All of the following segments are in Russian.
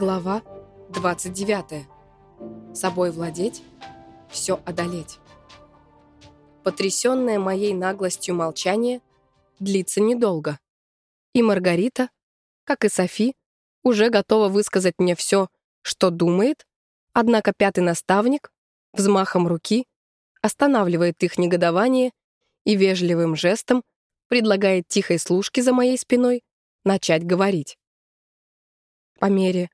Глава 29. Собой владеть, все одолеть. Потрясенное моей наглостью молчание длится недолго. И Маргарита, как и Софи, уже готова высказать мне все, что думает, однако пятый наставник взмахом руки останавливает их негодование и вежливым жестом предлагает тихой служке за моей спиной начать говорить. По мере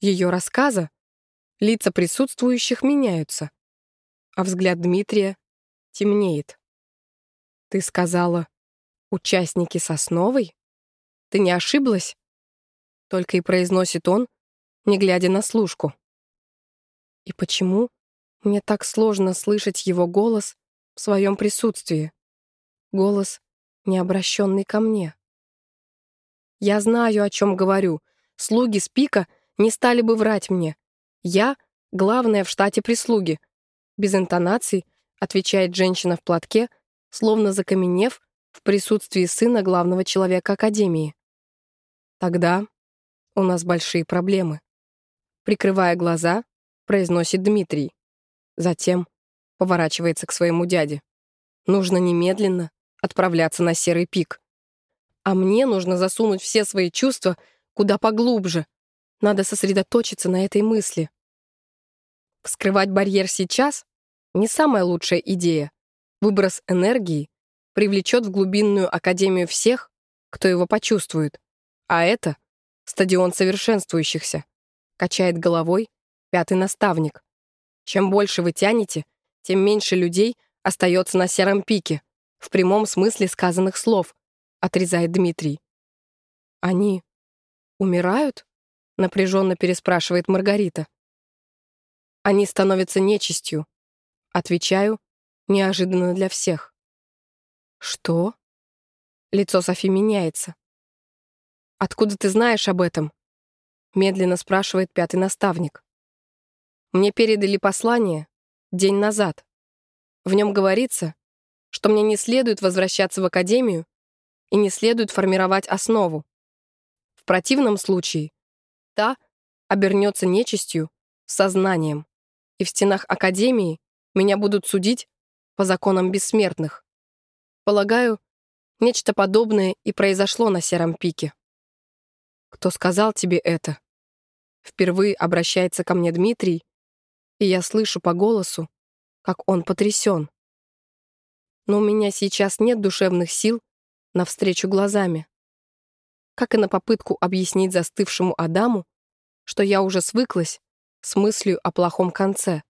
ее рассказа лица присутствующих меняются, а взгляд Дмитрия темнеет. «Ты сказала, участники Сосновой? Ты не ошиблась?» Только и произносит он, не глядя на служку. И почему мне так сложно слышать его голос в своем присутствии? Голос, не обращенный ко мне. Я знаю, о чем говорю, Слуги с пика не стали бы врать мне. Я — главная в штате прислуги. Без интонаций отвечает женщина в платке, словно закаменев в присутствии сына главного человека Академии. Тогда у нас большие проблемы. Прикрывая глаза, произносит Дмитрий. Затем поворачивается к своему дяде. Нужно немедленно отправляться на серый пик. А мне нужно засунуть все свои чувства куда поглубже. Надо сосредоточиться на этой мысли. Вскрывать барьер сейчас — не самая лучшая идея. Выброс энергии привлечет в глубинную академию всех, кто его почувствует. А это — стадион совершенствующихся. Качает головой пятый наставник. Чем больше вы тянете, тем меньше людей остается на сером пике, в прямом смысле сказанных слов, отрезает Дмитрий. Они «Умирают?» — напряженно переспрашивает Маргарита. «Они становятся нечистью», — отвечаю, неожиданно для всех. «Что?» Лицо Софи меняется. «Откуда ты знаешь об этом?» Медленно спрашивает пятый наставник. «Мне передали послание день назад. В нем говорится, что мне не следует возвращаться в академию и не следует формировать основу противном случае та обернется нечистью сознанием, и в стенах Академии меня будут судить по законам бессмертных. Полагаю, нечто подобное и произошло на Сером пике. Кто сказал тебе это? Впервые обращается ко мне Дмитрий, и я слышу по голосу, как он потрясен. Но у меня сейчас нет душевных сил навстречу глазами как и на попытку объяснить застывшему Адаму, что я уже свыклась с мыслью о плохом конце.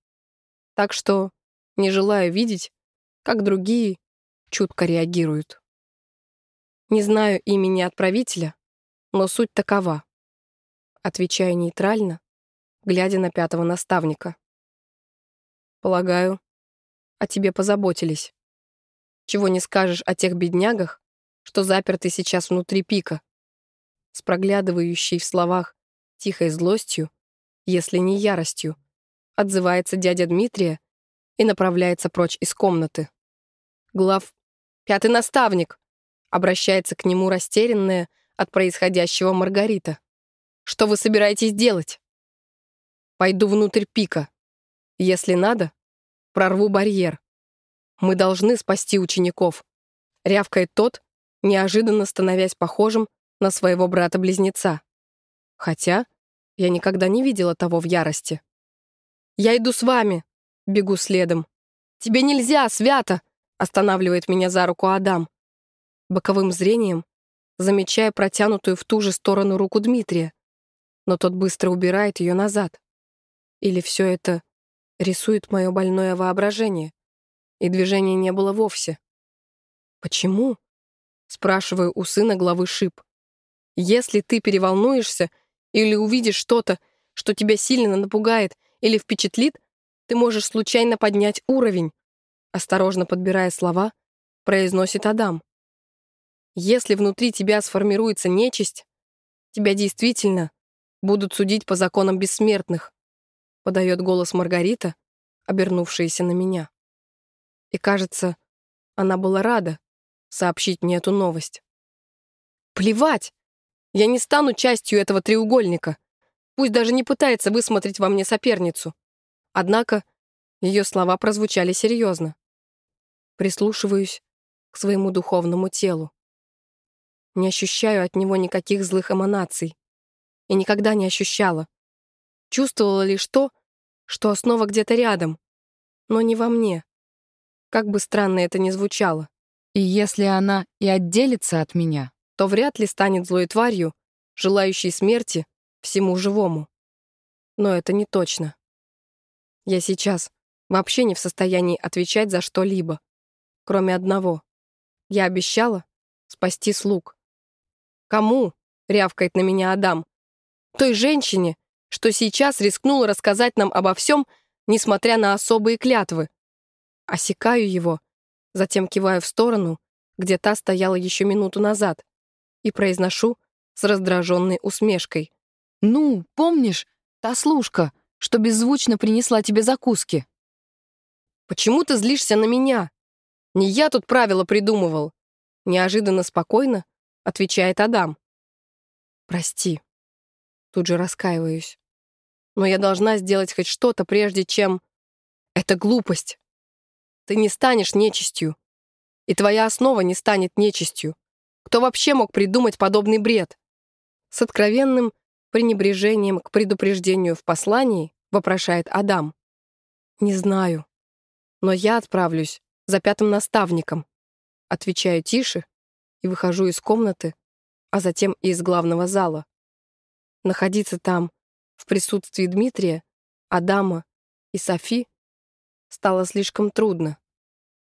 Так что не желаю видеть, как другие чутко реагируют. Не знаю имени отправителя, но суть такова. Отвечаю нейтрально, глядя на пятого наставника. Полагаю, о тебе позаботились. Чего не скажешь о тех беднягах, что заперты сейчас внутри пика с проглядывающей в словах тихой злостью, если не яростью, отзывается дядя Дмитрия и направляется прочь из комнаты. Глав «Пятый наставник!» обращается к нему растерянная от происходящего Маргарита. «Что вы собираетесь делать?» «Пойду внутрь пика. Если надо, прорву барьер. Мы должны спасти учеников», — рявкает тот, неожиданно становясь похожим на своего брата-близнеца. Хотя я никогда не видела того в ярости. «Я иду с вами!» — бегу следом. «Тебе нельзя, свято!» — останавливает меня за руку Адам. Боковым зрением замечая протянутую в ту же сторону руку Дмитрия, но тот быстро убирает ее назад. Или все это рисует мое больное воображение, и движения не было вовсе. «Почему?» — спрашиваю у сына главы Шип. Если ты переволнуешься или увидишь что-то, что тебя сильно напугает или впечатлит, ты можешь случайно поднять уровень. Осторожно подбирая слова, произносит Адам. Если внутри тебя сформируется нечисть, тебя действительно будут судить по законам бессмертных, подает голос Маргарита, обернувшаяся на меня. И кажется, она была рада сообщить мне эту новость. Плевать! Я не стану частью этого треугольника. Пусть даже не пытается высмотреть во мне соперницу. Однако ее слова прозвучали серьезно. Прислушиваюсь к своему духовному телу. Не ощущаю от него никаких злых эманаций. И никогда не ощущала. Чувствовала лишь то, что основа где-то рядом, но не во мне. Как бы странно это ни звучало. И если она и отделится от меня, то вряд ли станет злой тварью, желающей смерти всему живому. Но это не точно. Я сейчас вообще не в состоянии отвечать за что-либо, кроме одного. Я обещала спасти слуг. «Кому?» — рявкает на меня Адам. «Той женщине, что сейчас рискнула рассказать нам обо всем, несмотря на особые клятвы. Осекаю его, затем киваю в сторону, где та стояла еще минуту назад, и произношу с раздраженной усмешкой. «Ну, помнишь, та служка, что беззвучно принесла тебе закуски?» «Почему ты злишься на меня? Не я тут правила придумывал!» Неожиданно спокойно отвечает Адам. «Прости». Тут же раскаиваюсь. «Но я должна сделать хоть что-то, прежде чем...» «Это глупость. Ты не станешь нечистью. И твоя основа не станет нечистью. Кто вообще мог придумать подобный бред?» С откровенным пренебрежением к предупреждению в послании вопрошает Адам. «Не знаю. Но я отправлюсь за пятым наставником». Отвечаю тише и выхожу из комнаты, а затем и из главного зала. Находиться там, в присутствии Дмитрия, Адама и Софи, стало слишком трудно,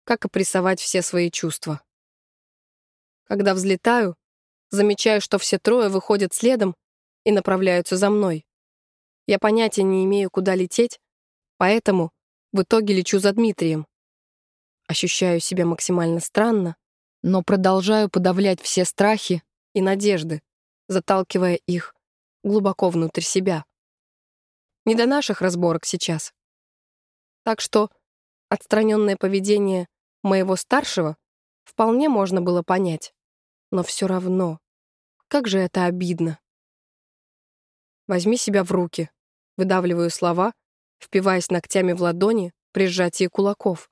как и прессовать все свои чувства. Когда взлетаю, замечаю, что все трое выходят следом и направляются за мной. Я понятия не имею, куда лететь, поэтому в итоге лечу за Дмитрием. Ощущаю себя максимально странно, но продолжаю подавлять все страхи и надежды, заталкивая их глубоко внутрь себя. Не до наших разборок сейчас. Так что отстраненное поведение моего старшего вполне можно было понять. Но все равно, как же это обидно. Возьми себя в руки. Выдавливаю слова, впиваясь ногтями в ладони при сжатии кулаков.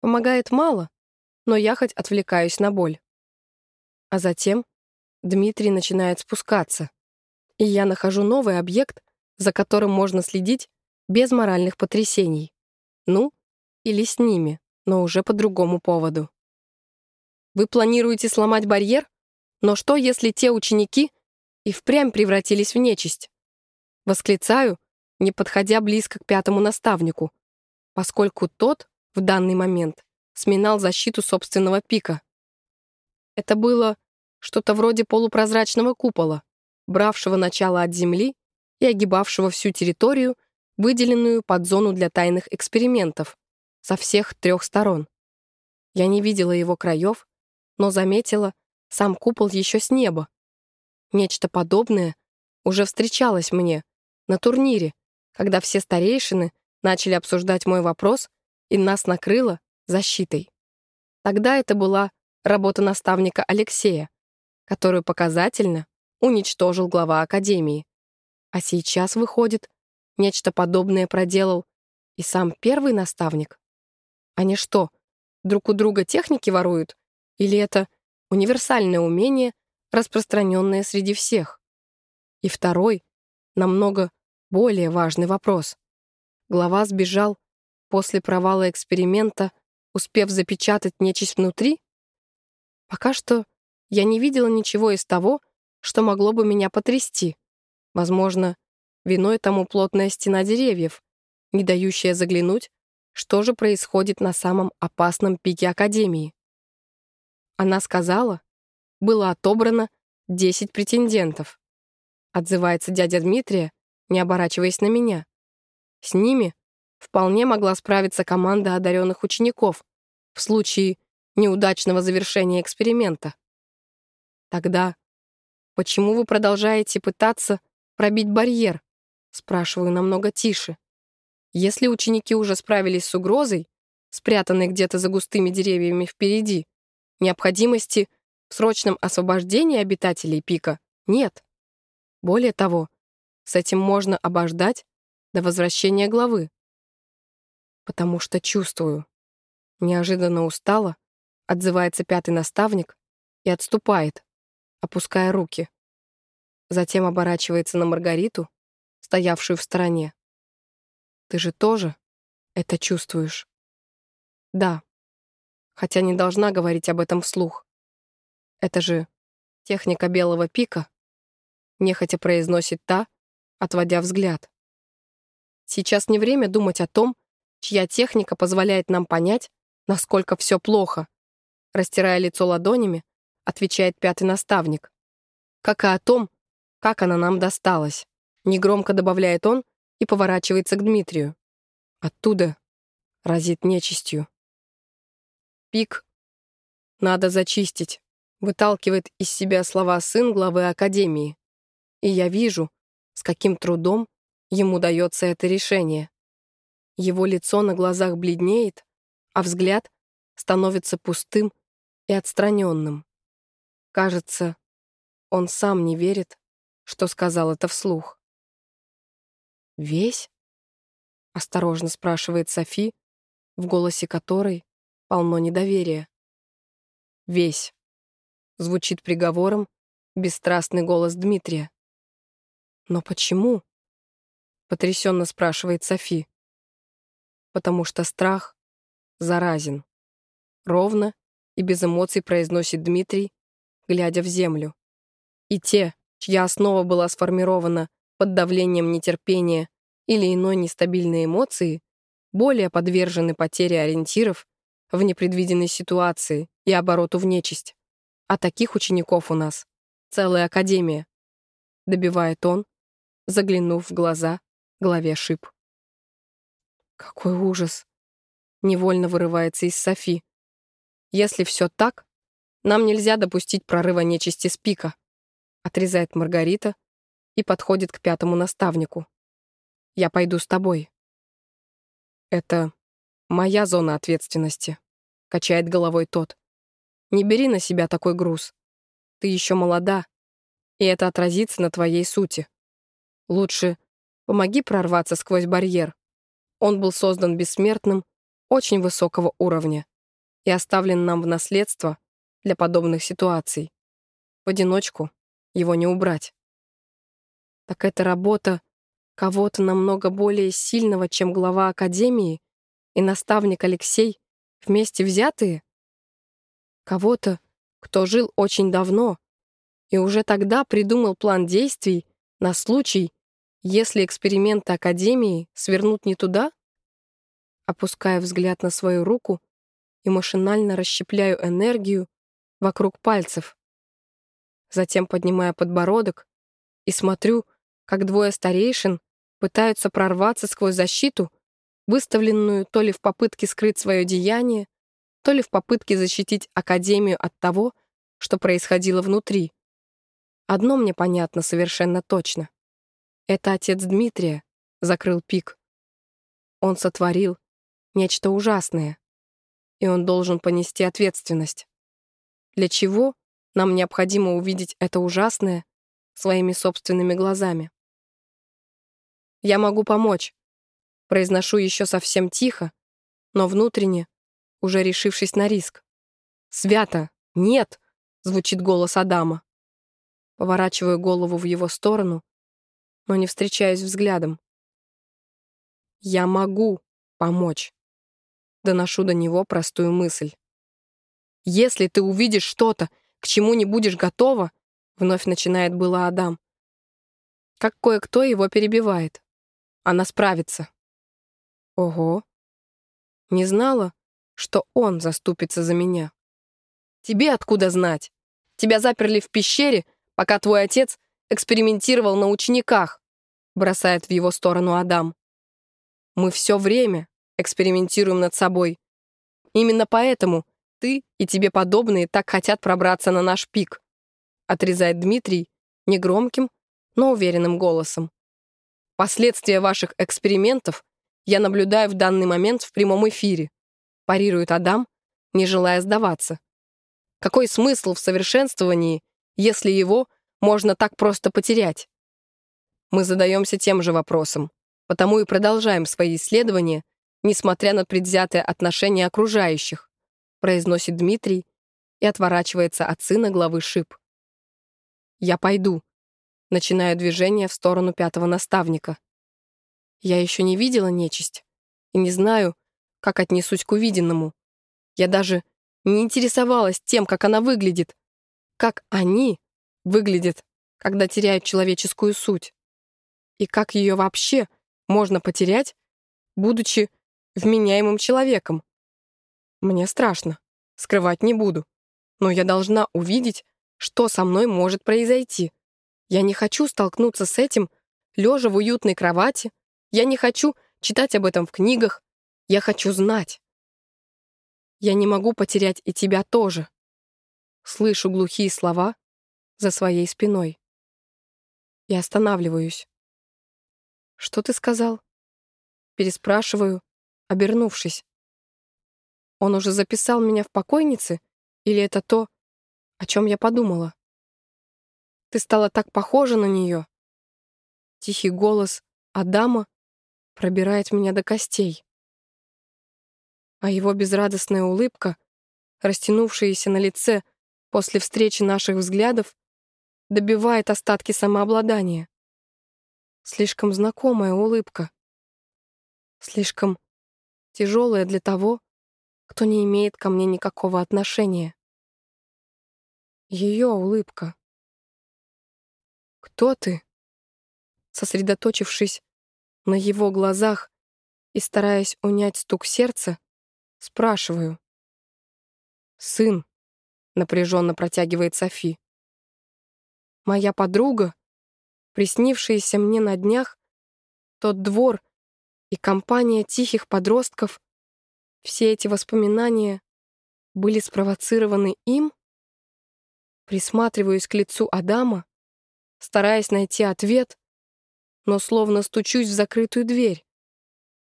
Помогает мало, но я хоть отвлекаюсь на боль. А затем Дмитрий начинает спускаться, и я нахожу новый объект, за которым можно следить без моральных потрясений. Ну, или с ними, но уже по другому поводу. Вы планируете сломать барьер? Но что, если те ученики и впрямь превратились в нечисть? Восклицаю, не подходя близко к пятому наставнику, поскольку тот в данный момент сминал защиту собственного пика. Это было что-то вроде полупрозрачного купола, бравшего начало от земли и огибавшего всю территорию, выделенную под зону для тайных экспериментов, со всех трех сторон. Я не видела его краев, но заметила сам купол еще с неба. Нечто подобное уже встречалось мне на турнире, когда все старейшины начали обсуждать мой вопрос, и нас накрыло защитой. Тогда это была работа наставника Алексея, которую показательно уничтожил глава Академии. А сейчас, выходит, нечто подобное проделал и сам первый наставник. Они что, друг у друга техники воруют? Или это универсальное умение, распространенное среди всех? И второй, намного более важный вопрос. Глава сбежал после провала эксперимента успев запечатать нечисть внутри? Пока что я не видела ничего из того, что могло бы меня потрясти. Возможно, виной тому плотная стена деревьев, не дающая заглянуть, что же происходит на самом опасном пике Академии. Она сказала, было отобрано 10 претендентов. Отзывается дядя Дмитрия, не оборачиваясь на меня. С ними вполне могла справиться команда одаренных учеников в случае неудачного завершения эксперимента. Тогда почему вы продолжаете пытаться пробить барьер? Спрашиваю намного тише. Если ученики уже справились с угрозой, спрятанной где-то за густыми деревьями впереди, необходимости в срочном освобождении обитателей пика нет. Более того, с этим можно обождать до возвращения главы. Потому что чувствую. Неожиданно устала, отзывается пятый наставник и отступает, опуская руки. Затем оборачивается на Маргариту, стоявшую в стороне. Ты же тоже это чувствуешь? Да. Хотя не должна говорить об этом вслух. Это же техника белого пика, нехотя произносит та, отводя взгляд. Сейчас не время думать о том, чья техника позволяет нам понять, насколько все плохо. Растирая лицо ладонями, отвечает пятый наставник. Как и о том, как она нам досталась. Негромко добавляет он и поворачивается к Дмитрию. Оттуда разит нечистью. Пик. Надо зачистить. Выталкивает из себя слова сын главы Академии. И я вижу, с каким трудом ему дается это решение. Его лицо на глазах бледнеет, а взгляд становится пустым и отстраненным. Кажется, он сам не верит, что сказал это вслух. «Весь?» — осторожно спрашивает Софи, в голосе которой полно недоверия. «Весь», — звучит приговором бесстрастный голос Дмитрия. «Но почему?» — потрясенно спрашивает Софи. «Потому что страх заразен». Ровно и без эмоций произносит Дмитрий, глядя в землю. И те, чья основа была сформирована под давлением нетерпения или иной нестабильной эмоции, более подвержены потере ориентиров в непредвиденной ситуации и обороту в нечисть. А таких учеников у нас целая академия. Добивает он, заглянув в глаза главе шип. Какой ужас! Невольно вырывается из Софи. Если все так, нам нельзя допустить прорыва нечисти с пика, отрезает Маргарита и подходит к пятому наставнику. Я пойду с тобой. Это моя зона ответственности, качает головой тот. Не бери на себя такой груз. Ты еще молода, и это отразится на твоей сути. Лучше помоги прорваться сквозь барьер. Он был создан бессмертным, очень высокого уровня и оставлен нам в наследство для подобных ситуаций. В одиночку его не убрать. Так это работа кого-то намного более сильного, чем глава Академии и наставник Алексей, вместе взятые? Кого-то, кто жил очень давно и уже тогда придумал план действий на случай, если эксперименты Академии свернут не туда? Опуская взгляд на свою руку и машинально расщепляю энергию вокруг пальцев. Затем поднимаю подбородок и смотрю, как двое старейшин пытаются прорваться сквозь защиту, выставленную то ли в попытке скрыть свое деяние, то ли в попытке защитить Академию от того, что происходило внутри. Одно мне понятно совершенно точно. Это отец Дмитрия закрыл пик. Он сотворил нечто ужасное, и он должен понести ответственность. Для чего нам необходимо увидеть это ужасное своими собственными глазами? Я могу помочь. Произношу еще совсем тихо, но внутренне, уже решившись на риск. «Свято! Нет!» — звучит голос Адама. Поворачиваю голову в его сторону, но не встречаюсь взглядом. «Я могу помочь». Доношу до него простую мысль. «Если ты увидишь что-то, к чему не будешь готова», вновь начинает было Адам. Как кое-кто его перебивает. Она справится. Ого. Не знала, что он заступится за меня. Тебе откуда знать? Тебя заперли в пещере, пока твой отец экспериментировал на учениках», бросает в его сторону Адам. «Мы все время экспериментируем над собой. Именно поэтому ты и тебе подобные так хотят пробраться на наш пик», отрезает Дмитрий негромким, но уверенным голосом. «Последствия ваших экспериментов я наблюдаю в данный момент в прямом эфире», парирует Адам, не желая сдаваться. Какой смысл в совершенствовании, если его можно так просто потерять. Мы задаемся тем же вопросом, потому и продолжаем свои исследования, несмотря на предвзятое отношение окружающих, произносит Дмитрий и отворачивается от сына главы ШИП. «Я пойду», начинаю движение в сторону пятого наставника. Я еще не видела нечисть и не знаю, как отнесусь к увиденному. Я даже не интересовалась тем, как она выглядит, как они выглядят, когда теряют человеческую суть, и как ее вообще можно потерять, будучи вменяемым человеком. Мне страшно, скрывать не буду, но я должна увидеть, что со мной может произойти. Я не хочу столкнуться с этим, лежа в уютной кровати. Я не хочу читать об этом в книгах. Я хочу знать. Я не могу потерять и тебя тоже. Слышу глухие слова за своей спиной. И останавливаюсь. «Что ты сказал?» Переспрашиваю, обернувшись. Он уже записал меня в покойнице? Или это то, о чем я подумала? Ты стала так похожа на нее. Тихий голос Адама пробирает меня до костей. А его безрадостная улыбка, растянувшаяся на лице после встречи наших взглядов, добивает остатки самообладания. Слишком знакомая улыбка. Слишком тяжелая для того, кто не имеет ко мне никакого отношения. Ее улыбка. «Кто ты?» Сосредоточившись на его глазах и стараясь унять стук сердца, спрашиваю. «Сын», — напряженно протягивает Софи. «Моя подруга, приснившаяся мне на днях, тот двор и компания тихих подростков, все эти воспоминания были спровоцированы им?» Присматриваюсь к лицу Адама, стараясь найти ответ, но словно стучусь в закрытую дверь.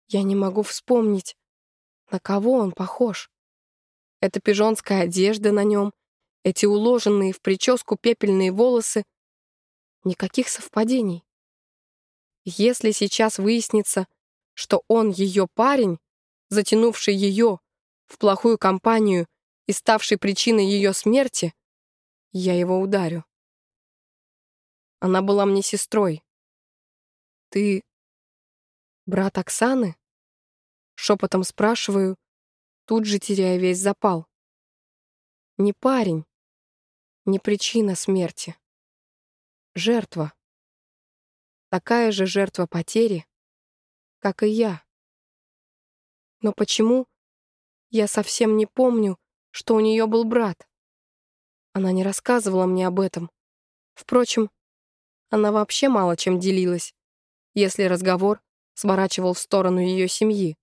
Я не могу вспомнить, на кого он похож. Эта пижонская одежда на нем, эти уложенные в прическу пепельные волосы. Никаких совпадений. Если сейчас выяснится, что он ее парень, затянувший ее в плохую компанию и ставший причиной ее смерти, я его ударю. Она была мне сестрой. Ты брат Оксаны? Шепотом спрашиваю, тут же теряя весь запал. Не парень, не причина смерти. Жертва. Такая же жертва потери, как и я. Но почему я совсем не помню, что у нее был брат? Она не рассказывала мне об этом. Впрочем, она вообще мало чем делилась, если разговор сворачивал в сторону ее семьи.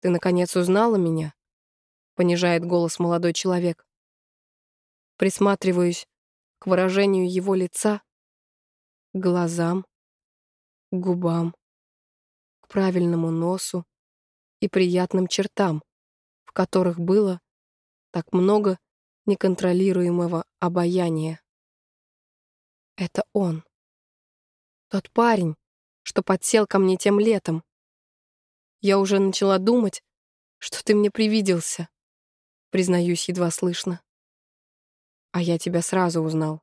«Ты, наконец, узнала меня?» — понижает голос молодой человек. Присматриваюсь к выражению его лица, к глазам, к губам, к правильному носу и приятным чертам, в которых было так много неконтролируемого обаяния. Это он. Тот парень, что подсел ко мне тем летом. Я уже начала думать, что ты мне привиделся. Признаюсь едва слышно. А я тебя сразу узнал.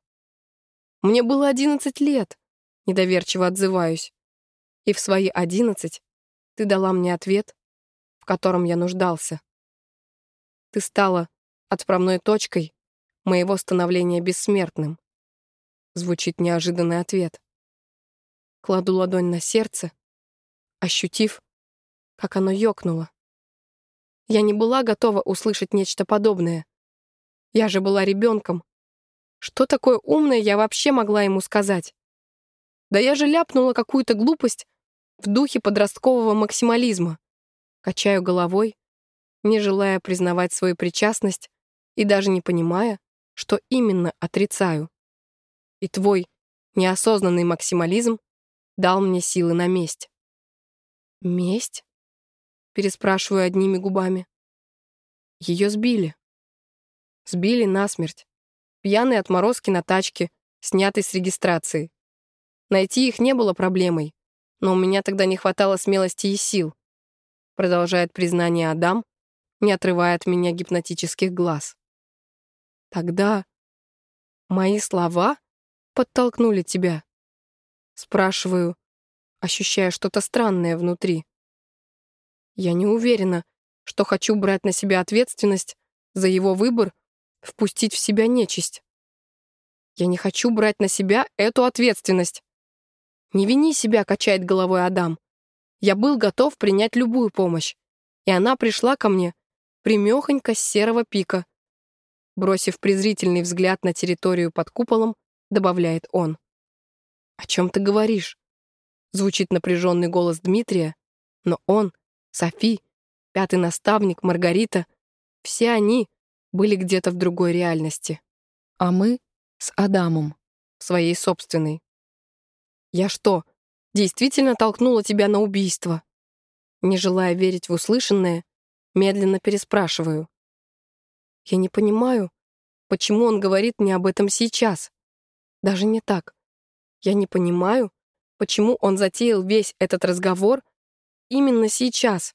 Мне было одиннадцать лет, недоверчиво отзываюсь. И в свои одиннадцать ты дала мне ответ, в котором я нуждался. Ты стала отправной точкой моего становления бессмертным. Звучит неожиданный ответ. Кладу ладонь на сердце, ощутив, как оно ёкнуло. Я не была готова услышать нечто подобное. Я же была ребенком. Что такое умное я вообще могла ему сказать? Да я же ляпнула какую-то глупость в духе подросткового максимализма. Качаю головой, не желая признавать свою причастность и даже не понимая, что именно отрицаю. И твой неосознанный максимализм дал мне силы на месть. «Месть?» — переспрашиваю одними губами. Ее сбили. Сбили насмерть. Пьяные отморозки на тачке, снятой с регистрации. Найти их не было проблемой, но у меня тогда не хватало смелости и сил. Продолжает признание Адам, не отрывая от меня гипнотических глаз. Тогда мои слова подтолкнули тебя? Спрашиваю, ощущая что-то странное внутри. Я не уверена, что хочу брать на себя ответственность за его выбор впустить в себя нечисть. Я не хочу брать на себя эту ответственность. Не вини себя, качает головой Адам. Я был готов принять любую помощь, и она пришла ко мне примехонько с серого пика. Бросив презрительный взгляд на территорию под куполом, добавляет он. «О чем ты говоришь?» Звучит напряженный голос Дмитрия, но он, Софи, пятый наставник, Маргарита, все они были где-то в другой реальности. А мы с Адамом, своей собственной. «Я что, действительно толкнула тебя на убийство?» Не желая верить в услышанное, медленно переспрашиваю. Я не понимаю, почему он говорит мне об этом сейчас. Даже не так. Я не понимаю, почему он затеял весь этот разговор именно сейчас.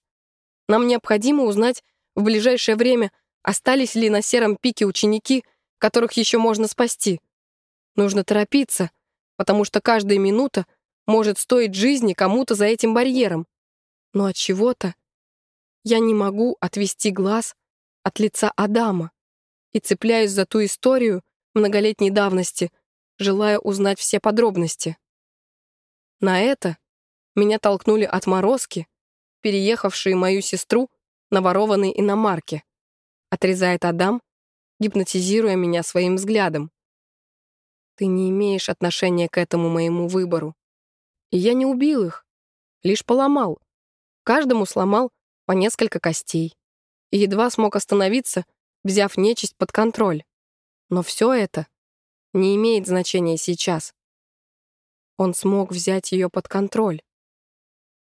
Нам необходимо узнать в ближайшее время, остались ли на сером пике ученики, которых еще можно спасти. Нужно торопиться, потому что каждая минута может стоить жизни кому-то за этим барьером. Но от чего-то я не могу отвести глаз от лица Адама и цепляюсь за ту историю многолетней давности, желая узнать все подробности. На это меня толкнули отморозки, переехавшие мою сестру на ворованной иномарке, отрезает Адам, гипнотизируя меня своим взглядом. Ты не имеешь отношения к этому моему выбору. И я не убил их, лишь поломал. Каждому сломал по несколько костей. И едва смог остановиться, взяв нечисть под контроль. Но все это не имеет значения сейчас. Он смог взять ее под контроль.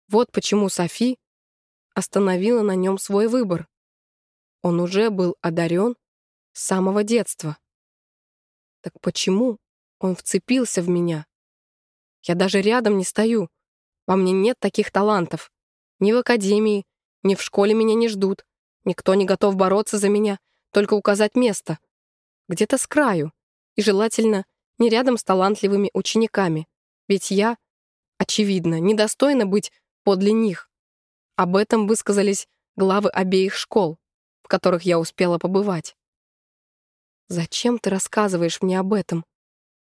Вот почему Софи остановила на нем свой выбор. Он уже был одарен с самого детства. Так почему он вцепился в меня. Я даже рядом не стою. Во мне нет таких талантов. Ни в академии, ни в школе меня не ждут. Никто не готов бороться за меня, только указать место. Где-то с краю. И желательно не рядом с талантливыми учениками. Ведь я, очевидно, недостойна быть подле них. Об этом высказались главы обеих школ, в которых я успела побывать. «Зачем ты рассказываешь мне об этом?»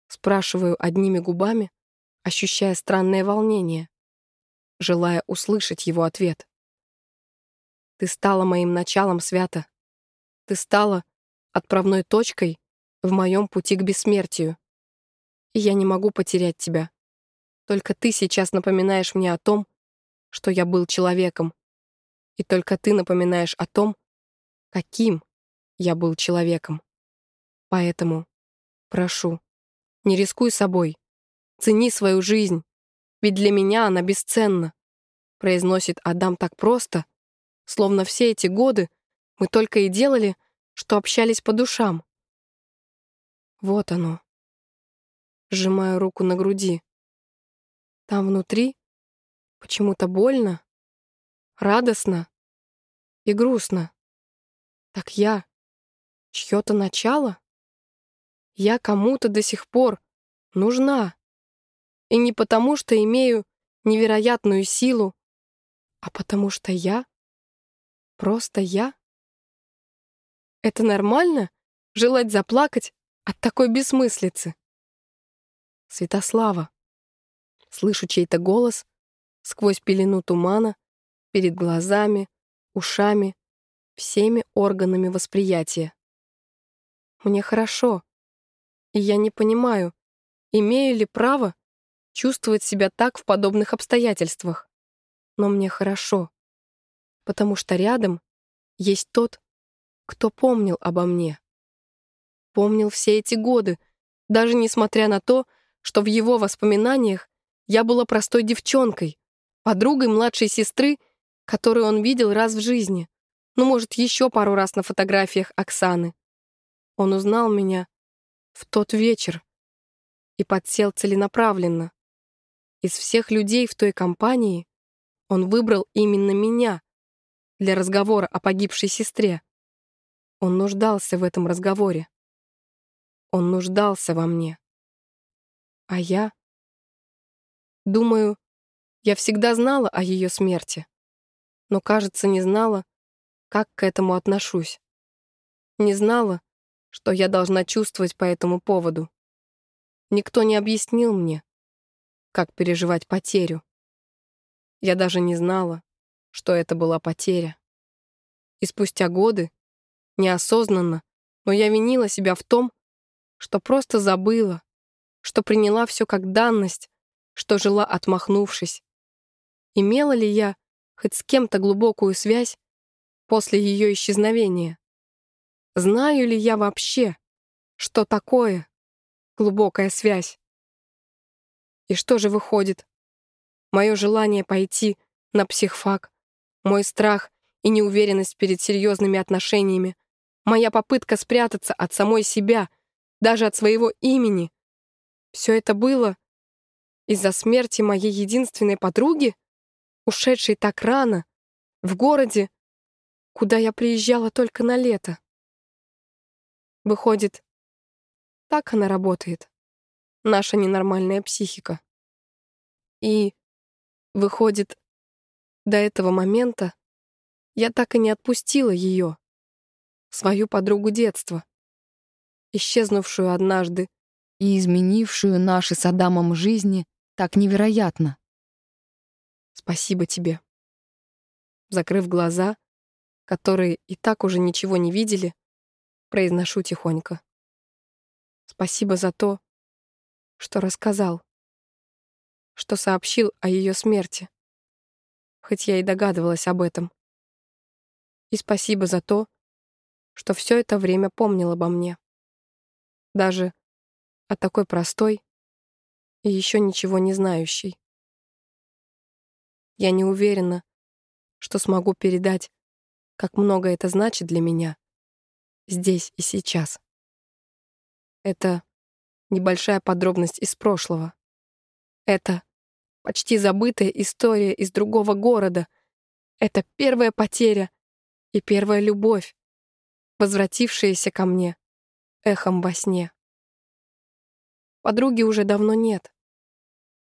Спрашиваю одними губами, ощущая странное волнение, желая услышать его ответ. Ты стала моим началом, Свято. Ты стала отправной точкой в моем пути к бессмертию. Я не могу потерять тебя. Только ты сейчас напоминаешь мне о том, что я был человеком. И только ты напоминаешь о том, каким я был человеком. Поэтому прошу, не рискуй собой. Цени свою жизнь, ведь для меня она бесценна», произносит Адам так просто, словно все эти годы мы только и делали, что общались по душам. Вот оно. Сжимаю руку на груди. Там внутри почему-то больно, радостно и грустно. Так я чье-то начало? Я кому-то до сих пор нужна. И не потому, что имею невероятную силу, а потому что я просто я. Это нормально — желать заплакать от такой бессмыслицы? Святослава. Слышу чей-то голос сквозь пелену тумана перед глазами, ушами, всеми органами восприятия. Мне хорошо, и я не понимаю, имею ли право чувствовать себя так в подобных обстоятельствах. Но мне хорошо, потому что рядом есть тот, кто помнил обо мне. Помнил все эти годы, даже несмотря на то, что в его воспоминаниях я была простой девчонкой, подругой младшей сестры, которую он видел раз в жизни, ну, может, еще пару раз на фотографиях Оксаны. Он узнал меня в тот вечер и подсел целенаправленно, Из всех людей в той компании он выбрал именно меня для разговора о погибшей сестре. Он нуждался в этом разговоре. Он нуждался во мне. А я... Думаю, я всегда знала о ее смерти, но, кажется, не знала, как к этому отношусь. Не знала, что я должна чувствовать по этому поводу. Никто не объяснил мне, как переживать потерю. Я даже не знала, что это была потеря. И спустя годы, неосознанно, но я винила себя в том, что просто забыла, что приняла все как данность, что жила отмахнувшись. Имела ли я хоть с кем-то глубокую связь после ее исчезновения? Знаю ли я вообще, что такое глубокая связь? И что же выходит? Мое желание пойти на психфак, мой страх и неуверенность перед серьезными отношениями, моя попытка спрятаться от самой себя, даже от своего имени. Все это было из-за смерти моей единственной подруги? ушедшей так рано, в городе, куда я приезжала только на лето. Выходит, так она работает, наша ненормальная психика. И, выходит, до этого момента я так и не отпустила ее, свою подругу детства, исчезнувшую однажды и изменившую наши с Адамом жизни так невероятно. Спасибо тебе. Закрыв глаза, которые и так уже ничего не видели, произношу тихонько. Спасибо за то, что рассказал, что сообщил о ее смерти, хоть я и догадывалась об этом. И спасибо за то, что все это время помнил обо мне. Даже о такой простой и еще ничего не знающей. Я не уверена, что смогу передать, как много это значит для меня здесь и сейчас. Это небольшая подробность из прошлого. Это почти забытая история из другого города. Это первая потеря и первая любовь, возвратившаяся ко мне эхом во сне. Подруги уже давно нет.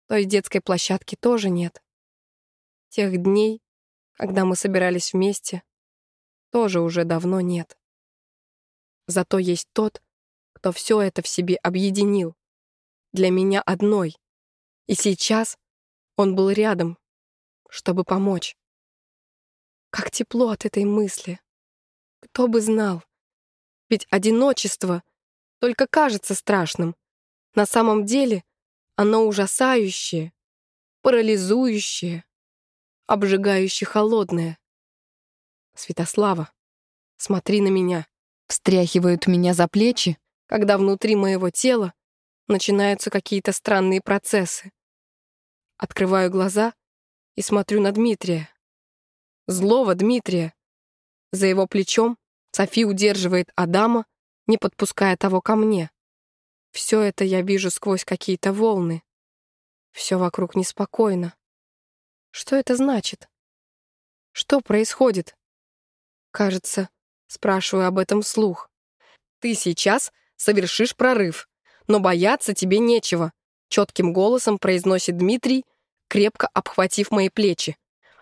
Той детской площадки тоже нет. Тех дней, когда мы собирались вместе, тоже уже давно нет. Зато есть тот, кто все это в себе объединил. Для меня одной. И сейчас он был рядом, чтобы помочь. Как тепло от этой мысли. Кто бы знал. Ведь одиночество только кажется страшным. На самом деле оно ужасающее, парализующее, обжигающе холодное. Святослава, смотри на меня. Встряхивают меня за плечи, когда внутри моего тела начинаются какие-то странные процессы. Открываю глаза и смотрю на Дмитрия. Злого Дмитрия. За его плечом Софи удерживает Адама, не подпуская того ко мне. Все это я вижу сквозь какие-то волны. Все вокруг неспокойно. Что это значит? Что происходит? Кажется, спрашиваю об этом вслух. Ты сейчас совершишь прорыв, но бояться тебе нечего, четким голосом произносит Дмитрий, крепко обхватив мои плечи.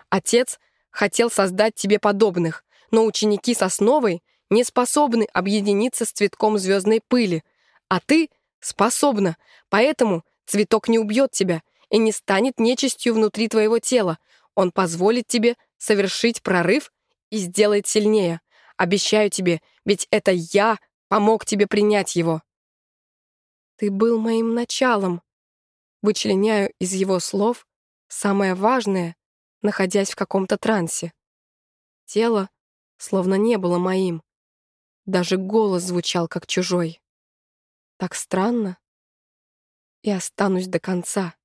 Отец хотел создать тебе подобных, но ученики Сосновой не способны объединиться с цветком звездной пыли, а ты способна, поэтому цветок не убьет тебя, и не станет нечистью внутри твоего тела. Он позволит тебе совершить прорыв и сделает сильнее. Обещаю тебе, ведь это я помог тебе принять его. Ты был моим началом. Вычленяю из его слов самое важное, находясь в каком-то трансе. Тело словно не было моим. Даже голос звучал как чужой. Так странно. И останусь до конца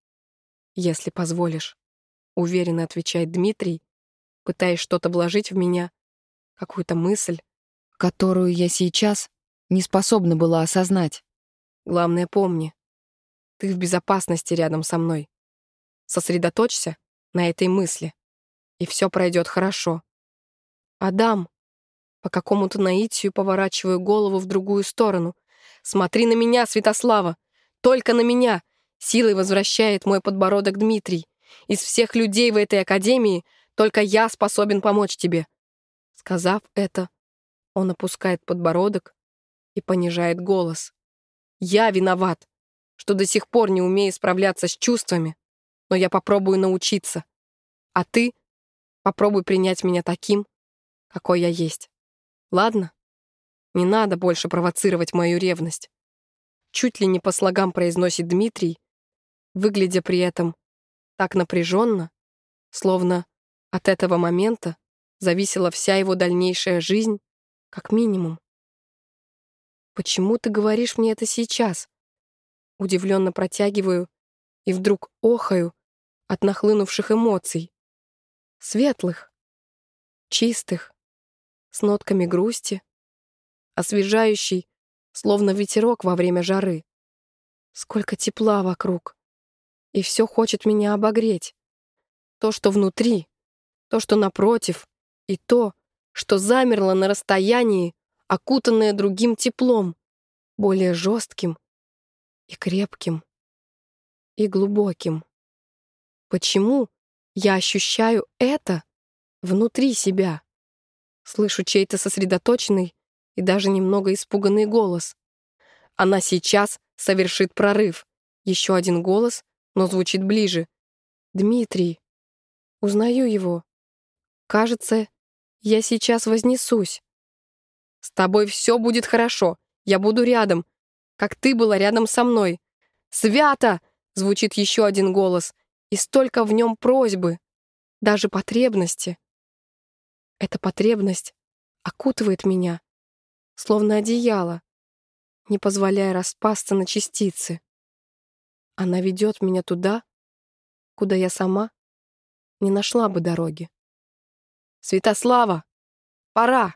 если позволишь», — уверенно отвечает Дмитрий, пытаясь что-то вложить в меня, какую-то мысль, которую я сейчас не способна была осознать. «Главное, помни, ты в безопасности рядом со мной. Сосредоточься на этой мысли, и все пройдет хорошо. Адам, по какому-то наитию поворачиваю голову в другую сторону. Смотри на меня, Святослава! Только на меня! Силой возвращает мой подбородок Дмитрий. Из всех людей в этой академии только я способен помочь тебе. Сказав это, он опускает подбородок и понижает голос. Я виноват, что до сих пор не умею справляться с чувствами, но я попробую научиться. А ты попробуй принять меня таким, какой я есть. Ладно? Не надо больше провоцировать мою ревность. Чуть ли не по слогам произносит Дмитрий, выглядя при этом так напряженно, словно от этого момента зависела вся его дальнейшая жизнь, как минимум. «Почему ты говоришь мне это сейчас?» Удивленно протягиваю и вдруг охаю от нахлынувших эмоций. Светлых, чистых, с нотками грусти, освежающий, словно ветерок во время жары. Сколько тепла вокруг и все хочет меня обогреть. То, что внутри, то, что напротив, и то, что замерло на расстоянии, окутанное другим теплом, более жестким и крепким и глубоким. Почему я ощущаю это внутри себя? Слышу чей-то сосредоточенный и даже немного испуганный голос. Она сейчас совершит прорыв. Еще один голос, но звучит ближе. «Дмитрий». Узнаю его. Кажется, я сейчас вознесусь. С тобой все будет хорошо. Я буду рядом, как ты была рядом со мной. «Свято!» — звучит еще один голос, и столько в нем просьбы, даже потребности. Эта потребность окутывает меня, словно одеяло, не позволяя распасться на частицы. Она ведет меня туда, куда я сама не нашла бы дороги. «Святослава! Пора!»